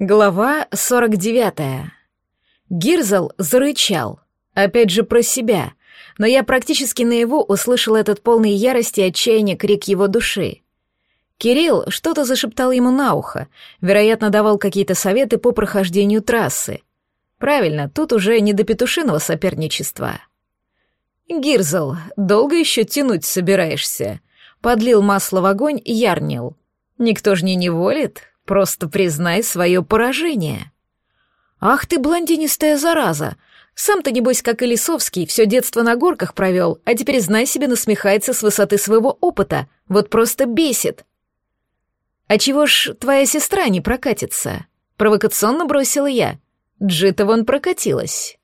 Глава 49. Гирзл зарычал. Опять же про себя. Но я практически наяву услышал этот полный ярости и отчаяния крик его души. Кирилл что-то зашептал ему на ухо, вероятно, давал какие-то советы по прохождению трассы. Правильно, тут уже не до петушиного соперничества. «Гирзл, долго еще тянуть собираешься?» Подлил масло в огонь и ярнил. «Никто ж не неволит, Просто признай свое поражение. Ах ты, блондинистая зараза! Сам-то, небось, как и Лисовский, все детство на горках провел, а теперь, знай себе, насмехается с высоты своего опыта. Вот просто бесит. А чего ж твоя сестра не прокатится? Провокационно бросила я. Джита вон прокатилась.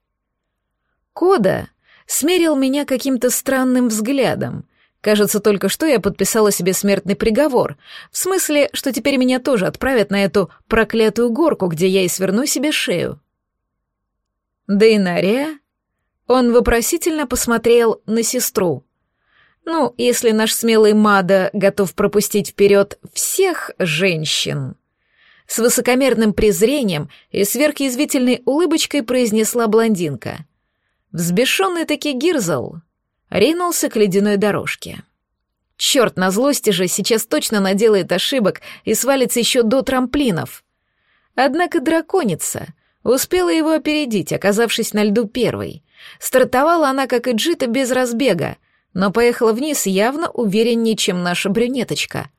Кода смерил меня каким-то странным взглядом, Кажется, только что я подписала себе смертный приговор. В смысле, что теперь меня тоже отправят на эту проклятую горку, где я и сверну себе шею. Дейнария? Он вопросительно посмотрел на сестру. Ну, если наш смелый Мада готов пропустить вперед всех женщин. С высокомерным презрением и сверхязвительной улыбочкой произнесла блондинка. Взбешенный таки Гирзл ринулся к ледяной дорожке. Черт, на злости же сейчас точно наделает ошибок и свалится еще до трамплинов. Однако драконица успела его опередить, оказавшись на льду первой. Стартовала она, как и Джита, без разбега, но поехала вниз явно увереннее, чем наша брюнеточка.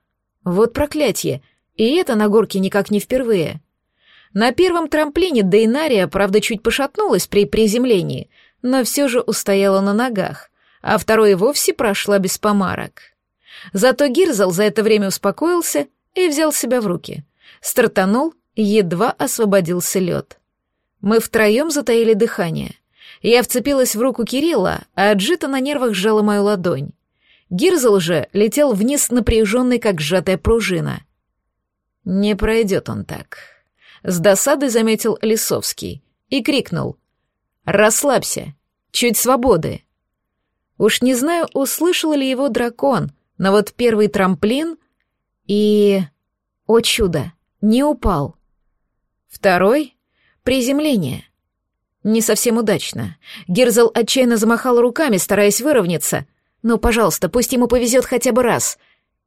Вот проклятие, и это на горке никак не впервые. На первом трамплине Дейнария, правда, чуть пошатнулась при приземлении, но все же устояла на ногах, а второй и вовсе прошла без помарок. Зато Гирзал за это время успокоился и взял себя в руки. Стартанул, едва освободился лед. Мы втроем затаили дыхание. Я вцепилась в руку Кирилла, а Аджита на нервах сжала мою ладонь. Гирзал же летел вниз напряженный, как сжатая пружина. «Не пройдет он так», — с досадой заметил Лисовский и крикнул. «Расслабься, чуть свободы». Уж не знаю, услышал ли его дракон, но вот первый трамплин и... О чудо, не упал. Второй — приземление. Не совсем удачно. Герзал отчаянно замахал руками, стараясь выровняться. «Ну, пожалуйста, пусть ему повезет хотя бы раз».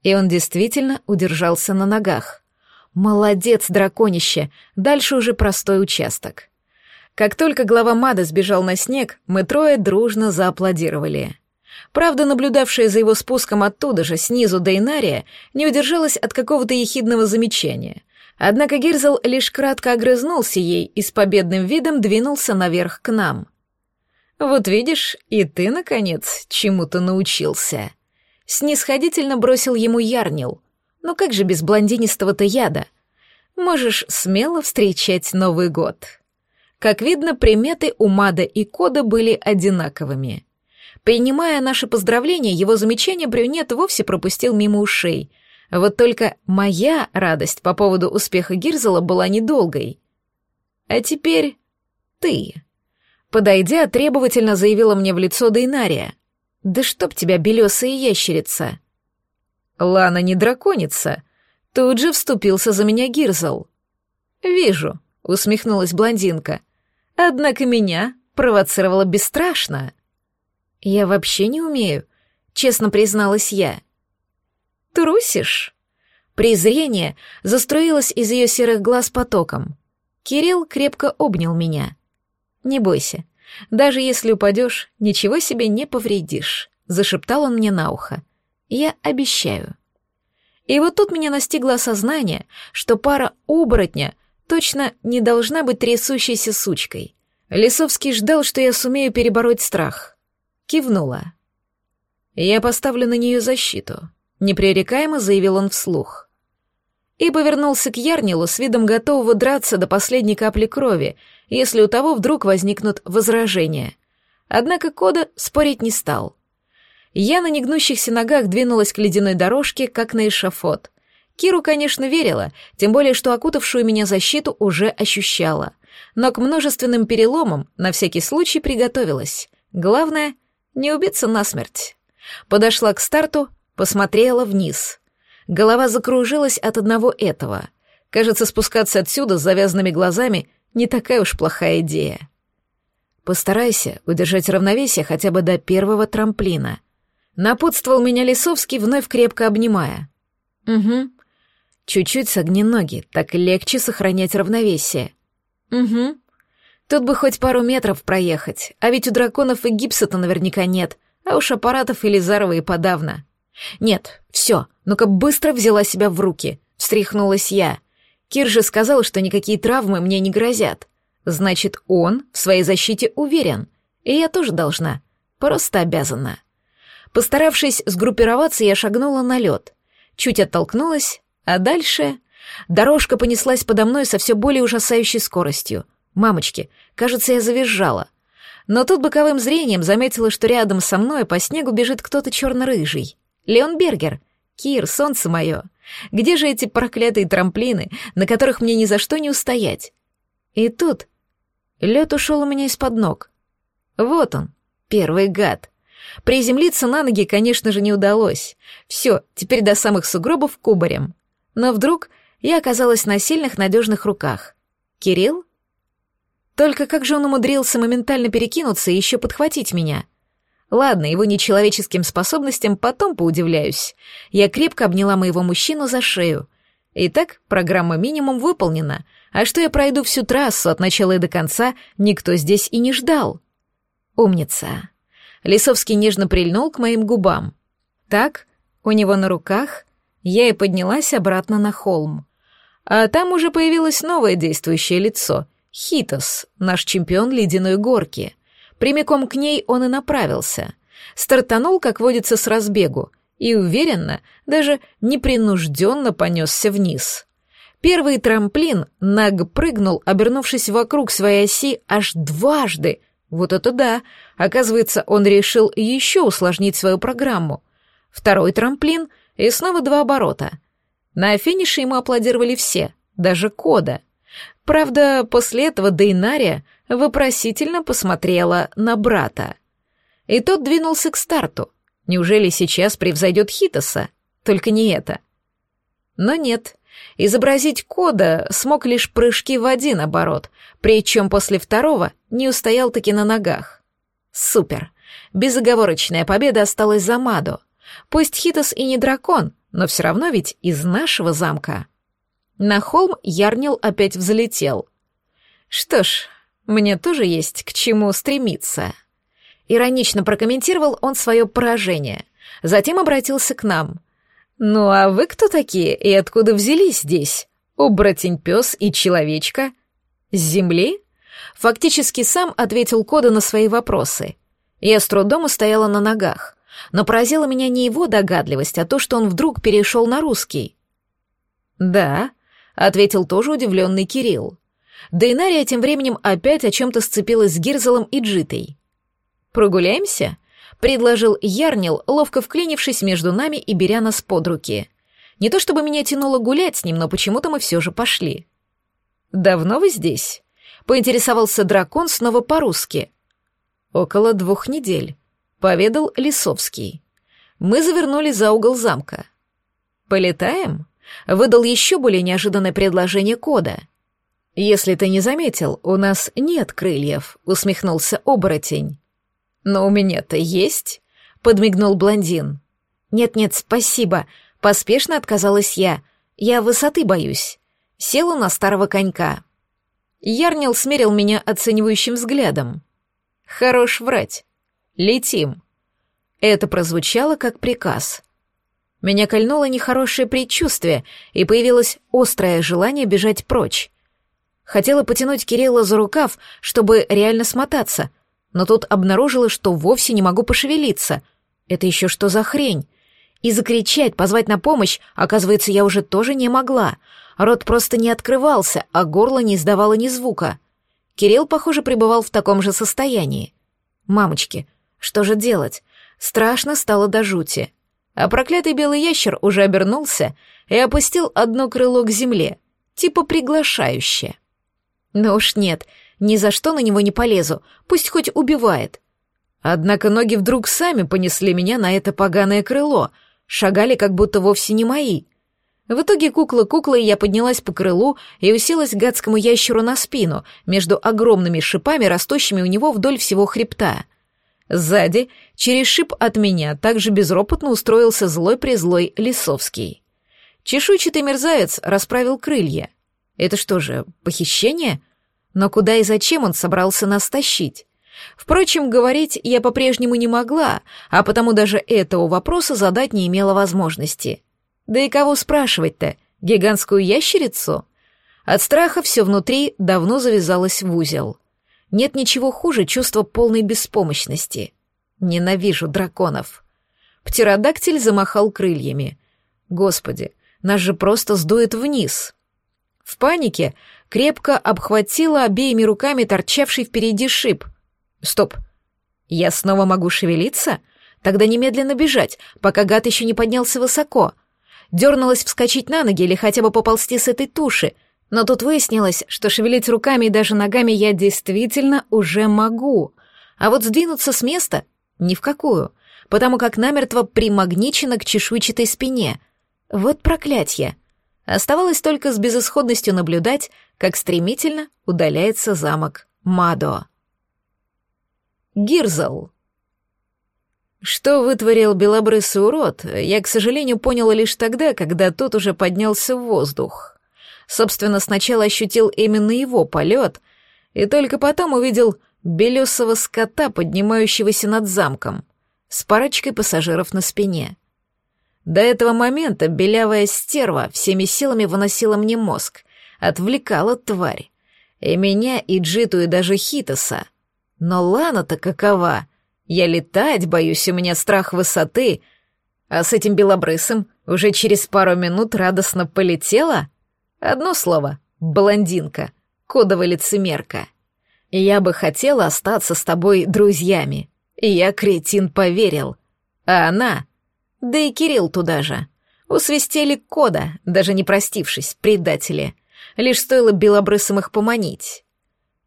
И он действительно удержался на ногах. «Молодец, драконище! Дальше уже простой участок». Как только глава Мада сбежал на снег, мы трое дружно зааплодировали. Правда, наблюдавшая за его спуском оттуда же, снизу Дейнария, не удержалась от какого-то ехидного замечания. Однако Гирзел лишь кратко огрызнулся ей и с победным видом двинулся наверх к нам. «Вот видишь, и ты, наконец, чему-то научился». Снисходительно бросил ему Ярнил. «Ну как же без блондинистого-то яда? Можешь смело встречать Новый год». Как видно, приметы у Мада и Кода были одинаковыми. Принимая наши поздравления, его замечание брюнет вовсе пропустил мимо ушей. Вот только моя радость по поводу успеха Гирзела была недолгой. А теперь ты. Подойдя, требовательно заявила мне в лицо Дейнария. «Да чтоб тебя, белесая ящерица!» «Лана не драконица!» Тут же вступился за меня Гирзел. «Вижу», — усмехнулась блондинка. Однако меня провоцировало бесстрашно. Я вообще не умею, честно призналась я. Трусишь? Презрение заструилось из ее серых глаз потоком. Кирилл крепко обнял меня. Не бойся, даже если упадешь, ничего себе не повредишь, зашептал он мне на ухо. Я обещаю. И вот тут меня настигло осознание, что пара оборотня точно не должна быть трясущейся сучкой. Лисовский ждал, что я сумею перебороть страх. Кивнула. «Я поставлю на нее защиту», — непререкаемо заявил он вслух. И повернулся к Ярнилу с видом готового драться до последней капли крови, если у того вдруг возникнут возражения. Однако Кода спорить не стал. Я на негнущихся ногах двинулась к ледяной дорожке, как на эшафот. Киру, конечно, верила, тем более, что окутавшую меня защиту уже ощущала. Но к множественным переломам на всякий случай приготовилась. Главное — не убиться насмерть. Подошла к старту, посмотрела вниз. Голова закружилась от одного этого. Кажется, спускаться отсюда с завязанными глазами не такая уж плохая идея. Постарайся удержать равновесие хотя бы до первого трамплина. Напутствовал меня Лисовский, вновь крепко обнимая. Угу. Чуть-чуть согни ноги, так легче сохранять равновесие. Угу. Тут бы хоть пару метров проехать, а ведь у драконов и гипса-то наверняка нет, а уж аппаратов и Лизарова и подавно. Нет, все, ну-ка быстро взяла себя в руки, встряхнулась я. Кир же сказал, что никакие травмы мне не грозят. Значит, он в своей защите уверен, и я тоже должна, просто обязана. Постаравшись сгруппироваться, я шагнула на лед, чуть оттолкнулась, а дальше дорожка понеслась подо мной со все более ужасающей скоростью — Мамочки, кажется, я завизжала. Но тут боковым зрением заметила, что рядом со мной по снегу бежит кто-то черно-рыжий. Леон Бергер. Кир, солнце мое. Где же эти проклятые трамплины, на которых мне ни за что не устоять? И тут лед ушел у меня из-под ног. Вот он, первый гад. Приземлиться на ноги, конечно же, не удалось. Все, теперь до самых сугробов кубарем. Но вдруг я оказалась на сильных, надежных руках. Кирилл? Только как же он умудрился моментально перекинуться и еще подхватить меня? Ладно, его нечеловеческим способностям потом поудивляюсь. Я крепко обняла моего мужчину за шею. Итак, программа минимум выполнена, а что я пройду всю трассу от начала и до конца, никто здесь и не ждал. Умница. Лисовский нежно прильнул к моим губам. Так, у него на руках, я и поднялась обратно на холм. А там уже появилось новое действующее лицо — Хитос, наш чемпион ледяной горки. Прямиком к ней он и направился. Стартанул, как водится, с разбегу, и уверенно, даже непринужденно понесся вниз. Первый трамплин Наг прыгнул, обернувшись вокруг своей оси аж дважды. Вот это да! Оказывается, он решил еще усложнить свою программу. Второй трамплин и снова два оборота. На финише ему аплодировали все, даже Кода — Правда, после этого Дейнария вопросительно посмотрела на брата. И тот двинулся к старту. Неужели сейчас превзойдет Хитоса? Только не это. Но нет. Изобразить кода смог лишь прыжки в один оборот, причем после второго не устоял таки на ногах. Супер. Безоговорочная победа осталась за Мадо. Пусть Хитос и не дракон, но все равно ведь из нашего замка. На холм Ярнил опять взлетел. Что ж, мне тоже есть к чему стремиться. Иронично прокомментировал он свое поражение. Затем обратился к нам. «Ну а вы кто такие и откуда взялись здесь? Оборотень-пес и человечка? С земли?» Фактически сам ответил Кода на свои вопросы. Я с трудом устояла на ногах, но поразила меня не его догадливость, а то, что он вдруг перешел на русский. «Да», ответил тоже удивленный Кирилл. Дейнария тем временем опять о чем-то сцепилась с Гирзелом и Джитой. «Прогуляемся?» — предложил Ярнил, ловко вклинившись между нами и беря нас под руки. Не то чтобы меня тянуло гулять с ним, но почему-то мы все же пошли. «Давно вы здесь?» — поинтересовался дракон снова по-русски. «Около двух недель», — поведал Лисовский. Мы завернули за угол замка. «Полетаем?» выдал еще более неожиданное предложение кода. «Если ты не заметил, у нас нет крыльев», — усмехнулся оборотень. «Но у меня-то есть», — подмигнул блондин. «Нет-нет, спасибо», — поспешно отказалась я. «Я высоты боюсь». Села на старого конька. Ярнил смерил меня оценивающим взглядом. «Хорош врать. Летим». Это прозвучало как приказ. Меня кольнуло нехорошее предчувствие, и появилось острое желание бежать прочь. Хотела потянуть Кирилла за рукав, чтобы реально смотаться, но тут обнаружила, что вовсе не могу пошевелиться. Это еще что за хрень? И закричать, позвать на помощь, оказывается, я уже тоже не могла. Рот просто не открывался, а горло не издавало ни звука. Кирилл, похоже, пребывал в таком же состоянии. «Мамочки, что же делать?» Страшно стало до жути а проклятый белый ящер уже обернулся и опустил одно крыло к земле, типа приглашающее. Но уж нет, ни за что на него не полезу, пусть хоть убивает. Однако ноги вдруг сами понесли меня на это поганое крыло, шагали как будто вовсе не мои. В итоге кукла-куклой я поднялась по крылу и уселась гадскому ящеру на спину, между огромными шипами, растущими у него вдоль всего хребта. Сзади, через шип от меня, также безропотно устроился злой-призлой Лисовский. Чешуйчатый мерзавец расправил крылья. Это что же, похищение? Но куда и зачем он собрался нас тащить? Впрочем, говорить я по-прежнему не могла, а потому даже этого вопроса задать не имела возможности. Да и кого спрашивать-то? Гигантскую ящерицу? От страха все внутри давно завязалось в узел. Нет ничего хуже чувства полной беспомощности. Ненавижу драконов. Птеродактиль замахал крыльями. Господи, нас же просто сдует вниз. В панике крепко обхватила обеими руками торчавший впереди шип. Стоп. Я снова могу шевелиться? Тогда немедленно бежать, пока гад еще не поднялся высоко — дернулась вскочить на ноги или хотя бы поползти с этой туши, но тут выяснилось, что шевелить руками и даже ногами я действительно уже могу, а вот сдвинуться с места — ни в какую, потому как намертво примагничена к чешуйчатой спине. Вот проклятье! Оставалось только с безысходностью наблюдать, как стремительно удаляется замок Мадо. Гирзл. Что вытворил белобрысый урод, я, к сожалению, поняла лишь тогда, когда тот уже поднялся в воздух. Собственно, сначала ощутил именно его полет, и только потом увидел белесого скота, поднимающегося над замком, с парочкой пассажиров на спине. До этого момента белявая стерва всеми силами выносила мне мозг, отвлекала тварь. И меня, и Джиту, и даже Хитоса. Но Лана-то какова — я летать боюсь, у меня страх высоты. А с этим белобрысым уже через пару минут радостно полетела? Одно слово — блондинка, кодовая лицемерка. Я бы хотела остаться с тобой друзьями. Я, кретин, поверил. А она... Да и Кирилл туда же. Усвистели кода, даже не простившись, предатели. Лишь стоило белобрысым их поманить.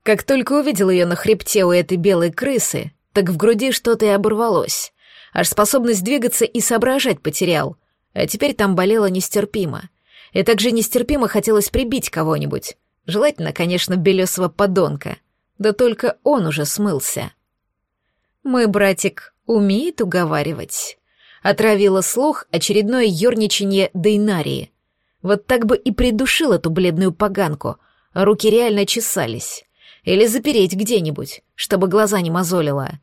Как только увидел ее на хребте у этой белой крысы, так в груди что-то и оборвалось. Аж способность двигаться и соображать потерял. А теперь там болело нестерпимо. И также нестерпимо хотелось прибить кого-нибудь. Желательно, конечно, белесого подонка. Да только он уже смылся. Мой братик умеет уговаривать. Отравила слух очередное ерничанье Дейнарии. Вот так бы и придушил эту бледную поганку. Руки реально чесались. Или запереть где-нибудь, чтобы глаза не мозолило.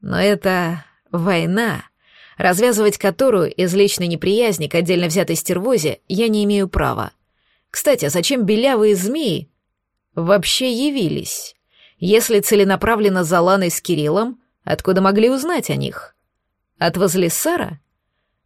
Но это война, развязывать которую из личной неприязни к отдельно взятой стервозе я не имею права. Кстати, а зачем белявые змеи вообще явились? Если целенаправленно за Ланой с Кириллом, откуда могли узнать о них? От Возлисара?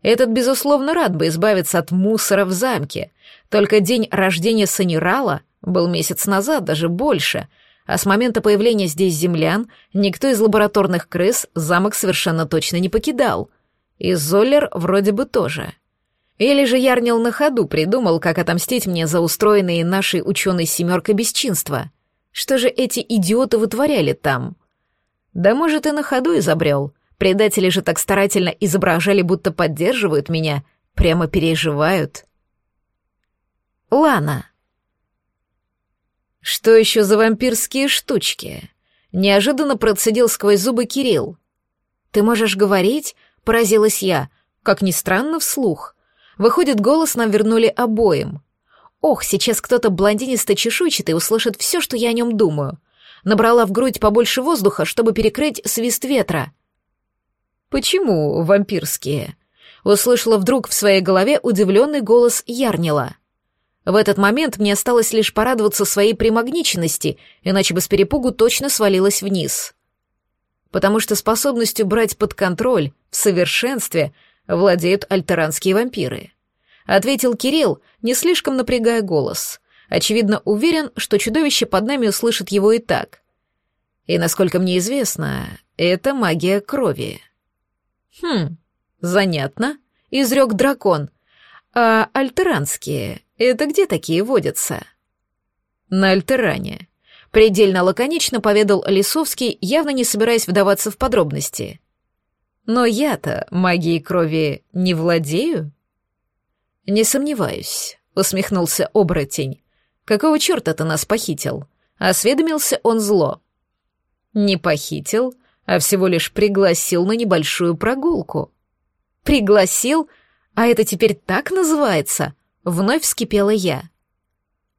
Этот, безусловно, рад бы избавиться от мусора в замке, только день рождения Санирала был месяц назад, даже больше — а с момента появления здесь землян никто из лабораторных крыс замок совершенно точно не покидал. И Золлер вроде бы тоже. Или же Ярнил на ходу придумал, как отомстить мне за устроенные нашей ученой семеркой бесчинства. Что же эти идиоты вытворяли там? Да может и на ходу изобрел. Предатели же так старательно изображали, будто поддерживают меня, прямо переживают. Лана. «Что еще за вампирские штучки?» Неожиданно процедил сквозь зубы Кирилл. «Ты можешь говорить?» — поразилась я. Как ни странно, вслух. Выходит, голос нам вернули обоим. Ох, сейчас кто-то блондинисто-чешуйчатый услышит все, что я о нем думаю. Набрала в грудь побольше воздуха, чтобы перекрыть свист ветра. «Почему вампирские?» Услышала вдруг в своей голове удивленный голос Ярнила. В этот момент мне осталось лишь порадоваться своей примагниченности, иначе бы с перепугу точно свалилась вниз. Потому что способностью брать под контроль в совершенстве владеют альтеранские вампиры. Ответил Кирилл, не слишком напрягая голос. Очевидно, уверен, что чудовище под нами услышит его и так. И, насколько мне известно, это магия крови. Хм, занятно, изрек дракон. А альтеранские это где такие водятся? На Альтеране. Предельно лаконично поведал Лисовский, явно не собираясь вдаваться в подробности. Но я-то магией крови не владею. Не сомневаюсь, усмехнулся оборотень. Какого черта ты нас похитил? Осведомился он зло. Не похитил, а всего лишь пригласил на небольшую прогулку. Пригласил? А это теперь так называется? Вновь вскипела я.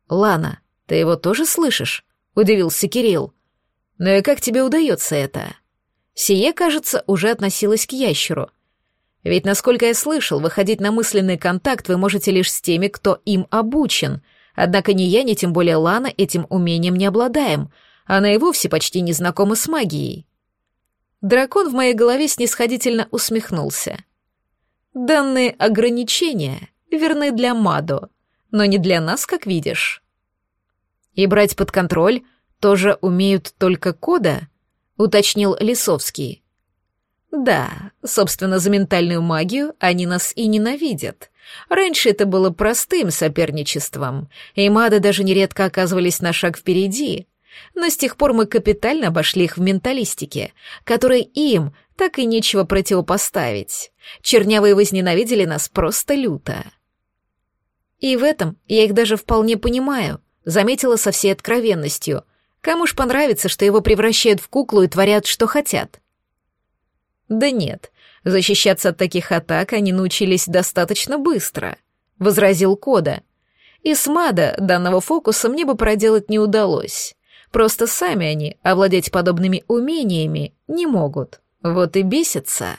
Лана, ты его тоже слышишь? Удивился Кирилл. Ну и как тебе удается это? Сие, кажется, уже относилось к ящеру. Ведь, насколько я слышал, выходить на мысленный контакт вы можете лишь с теми, кто им обучен. Однако ни я, ни тем более Лана этим умением не обладаем. Она и вовсе почти не знакома с магией. Дракон в моей голове снисходительно усмехнулся. Данные ограничения верны для Мадо, но не для нас, как видишь. И брать под контроль тоже умеют только Кода, уточнил Лисовский. Да, собственно, за ментальную магию они нас и ненавидят. Раньше это было простым соперничеством, и мады даже нередко оказывались на шаг впереди. Но с тех пор мы капитально обошли их в менталистике, которой им так и нечего противопоставить. Чернявые возненавидели нас просто люто. И в этом я их даже вполне понимаю, заметила со всей откровенностью. Кому ж понравится, что его превращают в куклу и творят, что хотят? Да нет, защищаться от таких атак они научились достаточно быстро, возразил Кода. И с Мада данного фокуса мне бы проделать не удалось. Просто сами они овладеть подобными умениями не могут. Вот и бесятся.